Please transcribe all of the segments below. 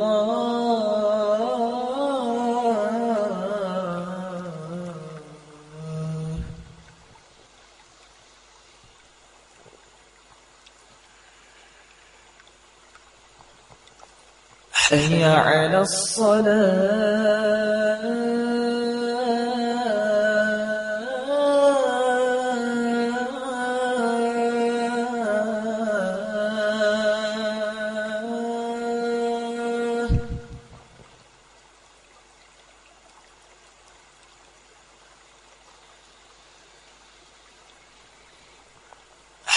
الله. حي على الصلاة.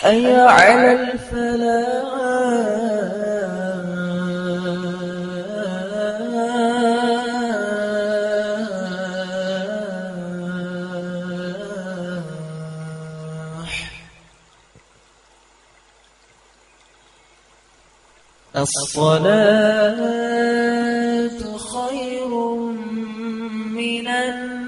حي على الفلاح. الصلاة خير من النوم.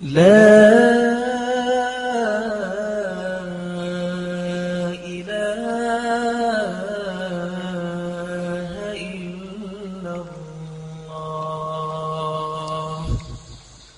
لا